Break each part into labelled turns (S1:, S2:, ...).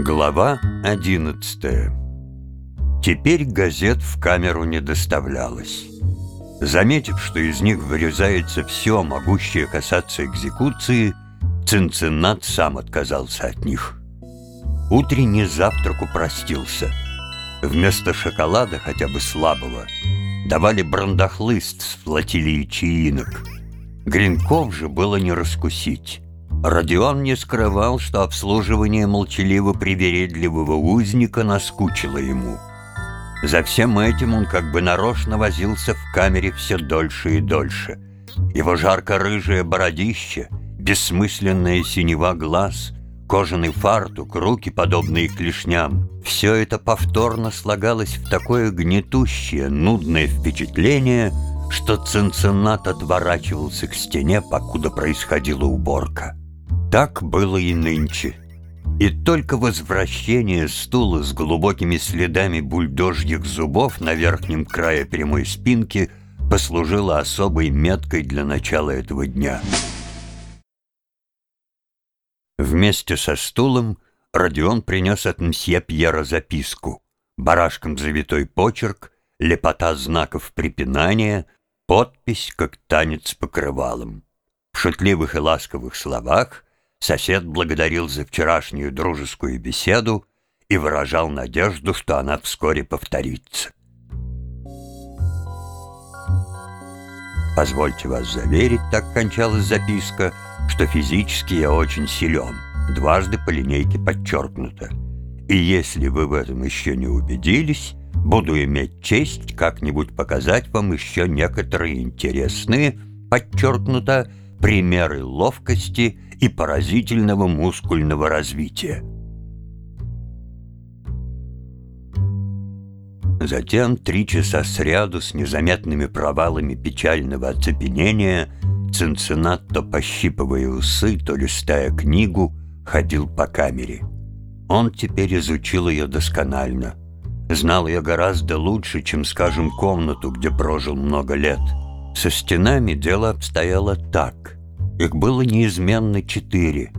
S1: Глава 11 Теперь газет в камеру не доставлялось. Заметив, что из них вырезается все, могущее касаться экзекуции, Цинциннат сам отказался от них. Утренний завтрак упростился. Вместо шоколада, хотя бы слабого, давали брандахлыст с флотилии чаинок. Гринков же было не раскусить. Родион не скрывал, что обслуживание молчаливо-привередливого узника наскучило ему. За всем этим он как бы нарочно возился в камере все дольше и дольше. Его жарко-рыжее бородище, бессмысленная синева глаз, кожаный фартук, руки, подобные клешням — все это повторно слагалось в такое гнетущее, нудное впечатление, что Цинциннат отворачивался к стене, покуда происходила уборка. Так было и нынче. И только возвращение стула с глубокими следами бульдожьих зубов на верхнем крае прямой спинки послужило особой меткой для начала этого дня. Вместе со стулом Родион принес от мсье Пьера записку. Барашком завитой почерк, лепота знаков препинания, подпись, как танец покрывалом. В шутливых и ласковых словах Сосед благодарил за вчерашнюю дружескую беседу и выражал надежду, что она вскоре повторится. Позвольте вас заверить, так кончалась записка, что физически я очень силен, дважды по линейке подчеркнуто. И если вы в этом еще не убедились, буду иметь честь как-нибудь показать вам еще некоторые интересные, подчеркнуто, примеры ловкости и поразительного мускульного развития. Затем три часа сряду с незаметными провалами печального оцепенения Цинциннат, то пощипывая усы, то листая книгу, ходил по камере. Он теперь изучил ее досконально. Знал ее гораздо лучше, чем, скажем, комнату, где прожил много лет. Со стенами дело обстояло так. Их было неизменно четыре.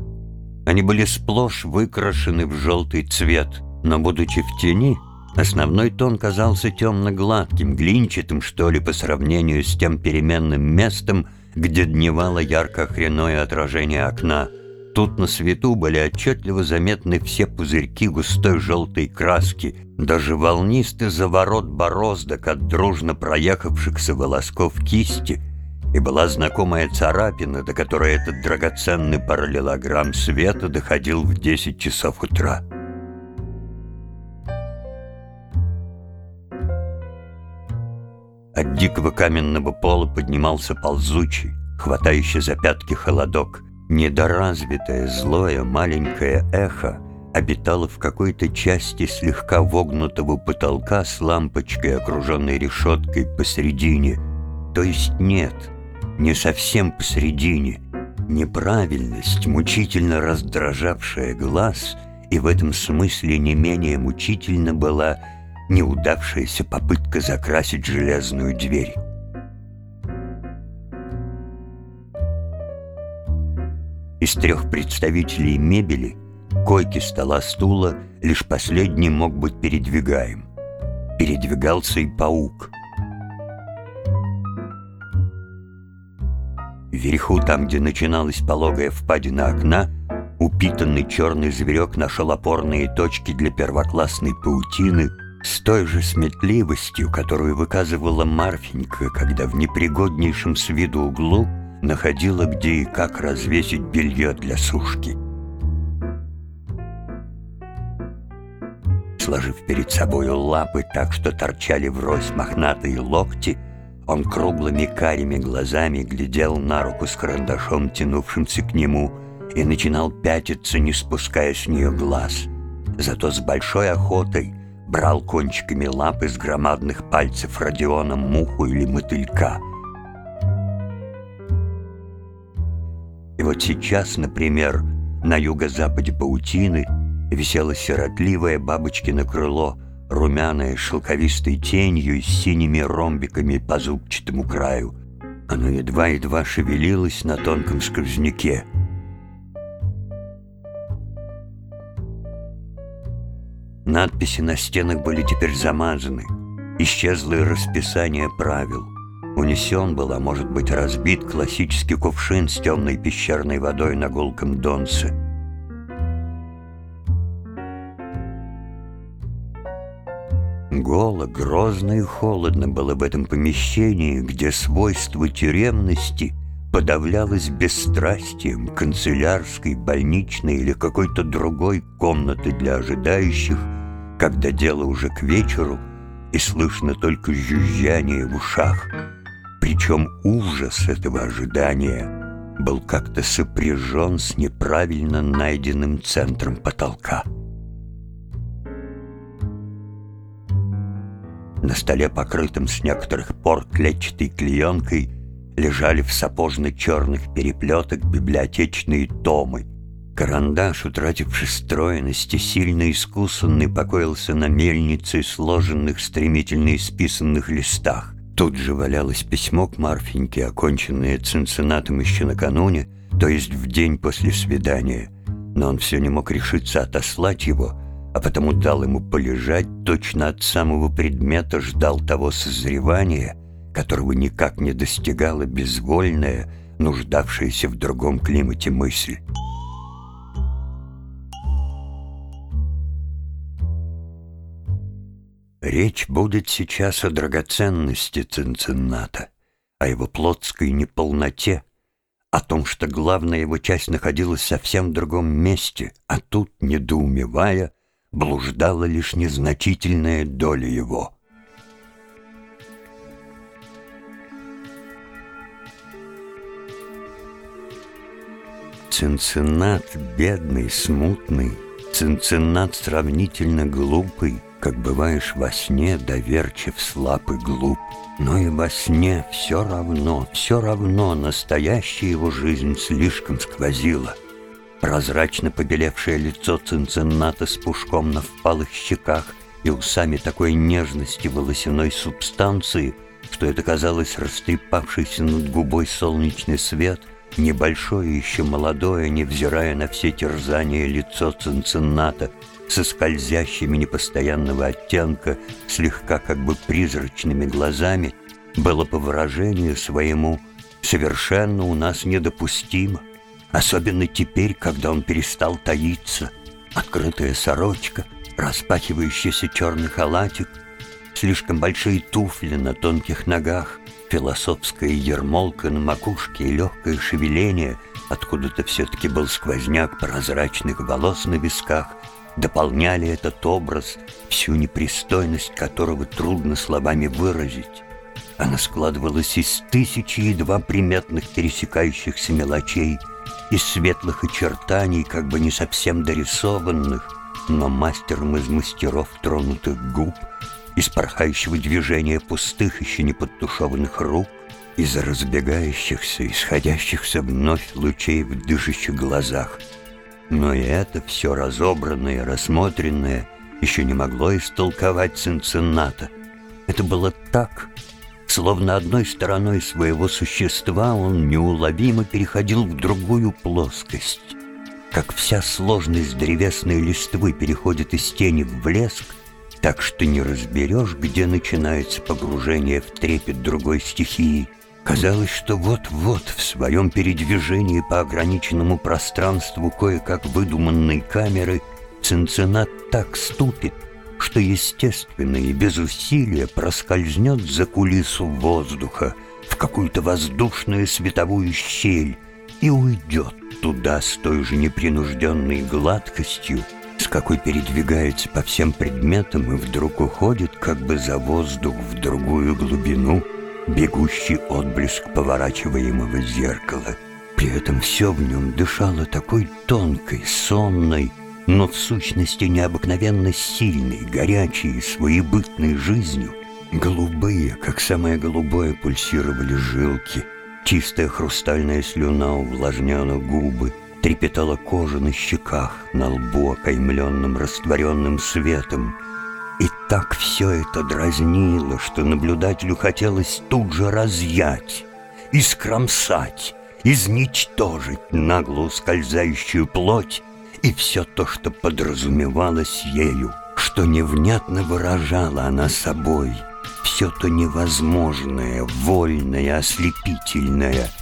S1: Они были сплошь выкрашены в желтый цвет, но, будучи в тени, основной тон казался темно-гладким, глинчатым, что ли, по сравнению с тем переменным местом, где дневало ярко-охряное отражение окна. Тут на свету были отчетливо заметны все пузырьки густой желтой краски, даже волнистый заворот бороздок от дружно проехавшихся волосков кисти — и была знакомая царапина, до которой этот драгоценный параллелограмм света доходил в 10 часов утра. От дикого каменного пола поднимался ползучий, хватающий за пятки холодок. Недоразвитое, злое, маленькое эхо обитало в какой-то части слегка вогнутого потолка с лампочкой, окруженной решеткой посередине. То есть нет — не совсем посередине. Неправильность, мучительно раздражавшая глаз, и в этом смысле не менее мучительно была неудавшаяся попытка закрасить железную дверь. Из трех представителей мебели, койки, стола, стула, лишь последний мог быть передвигаем. Передвигался и паук — Вверху, там, где начиналась пологая впадина окна, упитанный черный зверек нашел опорные точки для первоклассной паутины с той же сметливостью, которую выказывала Марфенька, когда в непригоднейшем с виду углу находила, где и как развесить белье для сушки. Сложив перед собою лапы так, что торчали врозь мохнатые локти, он круглыми карими глазами глядел на руку с карандашом, тянувшимся к нему, и начинал пятиться, не спуская с нее глаз. Зато с большой охотой брал кончиками лап из громадных пальцев Родиона муху или мотылька. И вот сейчас, например, на юго-западе паутины висело сиротливое бабочкино крыло — румяное шелковистой тенью с синими ромбиками по зубчатому краю. Оно едва-едва шевелилось на тонком сквозняке. Надписи на стенах были теперь замазаны. Исчезло и расписание правил. Унесен был, а может быть разбит классический кувшин с темной пещерной водой на гулком донце. Голо, грозно и холодно было в этом помещении, где свойство тюремности подавлялось бесстрастием канцелярской, больничной или какой-то другой комнаты для ожидающих, когда дело уже к вечеру и слышно только жужжание в ушах. Причем ужас этого ожидания был как-то сопряжен с неправильно найденным центром потолка. На столе, покрытом с некоторых пор клетчатой клеенкой, лежали в сапожно-черных переплетах библиотечные томы. Карандаш, утративший стройности, сильно искусанный, покоился на мельнице сложенных, стремительно исписанных листах. Тут же валялось письмо к Марфеньке, оконченное цинцинатом еще накануне, то есть в день после свидания. Но он все не мог решиться отослать его — а потому дал ему полежать, точно от самого предмета ждал того созревания, которого никак не достигала безвольная, нуждавшаяся в другом климате мысль. Речь будет сейчас о драгоценности Цинцинната, о его плотской неполноте, о том, что главная его часть находилась совсем в другом месте, а тут, недоумевая, блуждала лишь незначительная доля его. Цинциннат бедный, смутный, Цинциннат сравнительно глупый, Как бываешь во сне, доверчив, слаб и глуп. Но и во сне все равно, все равно Настоящая его жизнь слишком сквозила — Прозрачно побелевшее лицо Цинцинната с пушком на впалых щеках и усами такой нежности волосяной субстанции, что это казалось растрепавшийся над губой солнечный свет, небольшое еще молодое, невзирая на все терзания лицо Цинцинната, со скользящими непостоянного оттенка, слегка как бы призрачными глазами, было по выражению своему совершенно у нас недопустимо. Особенно теперь, когда он перестал таиться. Открытая сорочка, распахивающийся черный халатик, слишком большие туфли на тонких ногах, философская ермолка на макушке и легкое шевеление, откуда-то все-таки был сквозняк прозрачных волос на висках, дополняли этот образ, всю непристойность которого трудно словами выразить. Она складывалась из тысячи едва приметных пересекающихся мелочей — из светлых очертаний, как бы не совсем дорисованных, но мастером из мастеров тронутых губ, из порхающего движения пустых, еще не подтушеванных рук, из разбегающихся, исходящихся вновь лучей в дышащих глазах. Но и это все разобранное, рассмотренное еще не могло истолковать Цинцинната. Это было так, Словно одной стороной своего существа он неуловимо переходил в другую плоскость. Как вся сложность древесной листвы переходит из тени в блеск, так что не разберешь, где начинается погружение в трепет другой стихии. Казалось, что вот-вот в своем передвижении по ограниченному пространству кое-как выдуманной камеры Цинцинат так ступит, что естественно и без усилия проскользнет за кулису воздуха в какую-то воздушную световую щель и уйдет туда с той же непринужденной гладкостью, с какой передвигается по всем предметам и вдруг уходит как бы за воздух в другую глубину, бегущий отблеск поворачиваемого зеркала. При этом все в нем дышало такой тонкой, сонной, но в сущности необыкновенно сильной, горячей, своебытной жизнью, голубые, как самое голубое, пульсировали жилки, чистая хрустальная слюна увлажняла губы, трепетала кожа на щеках, на лбу, окаймленным растворенным светом. И так все это дразнило, что наблюдателю хотелось тут же разъять, искромсать, изничтожить нагло ускользающую плоть и все то, что подразумевалось ею, что невнятно выражала она собой все то невозможное, вольное, ослепительное —